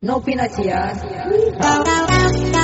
No Asia.